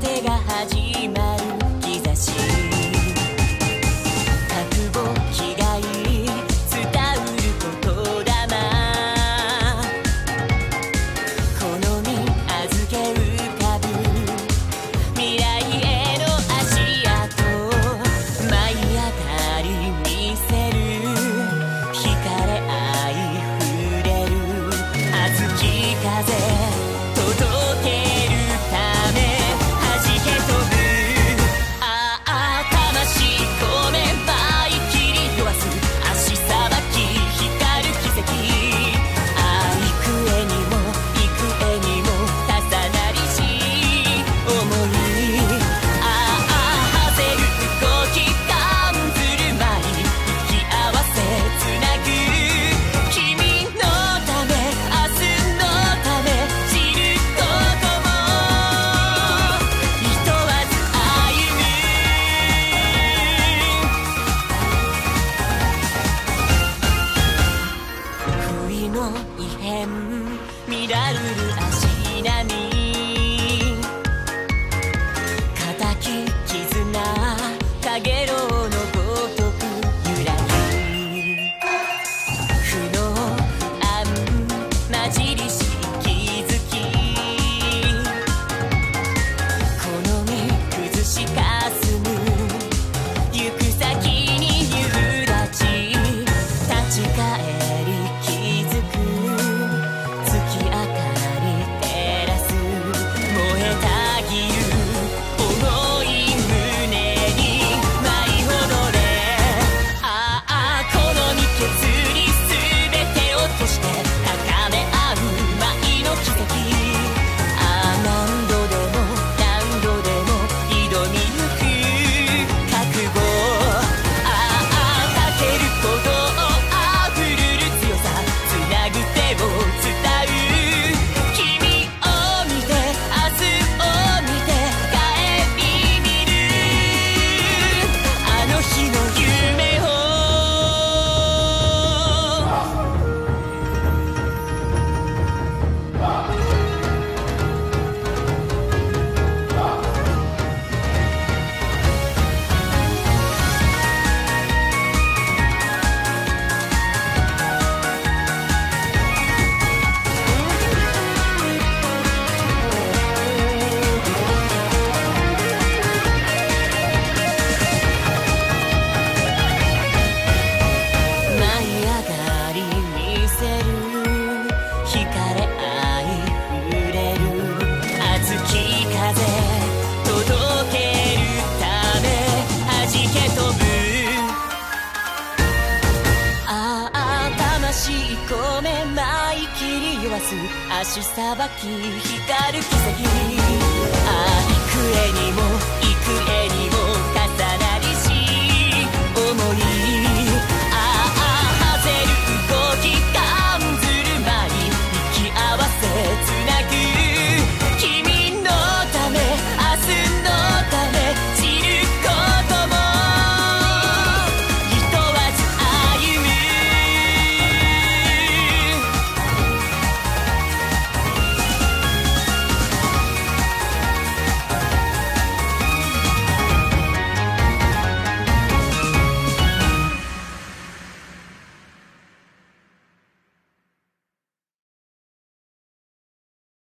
てが始まる兆し覚悟被害伝う言霊。好み預け浮かぶ未来への足跡。舞い当たり見せる。惹かれ合い触れる。熱き風。の異変。乱るる足並み。す。足さばき光る奇跡。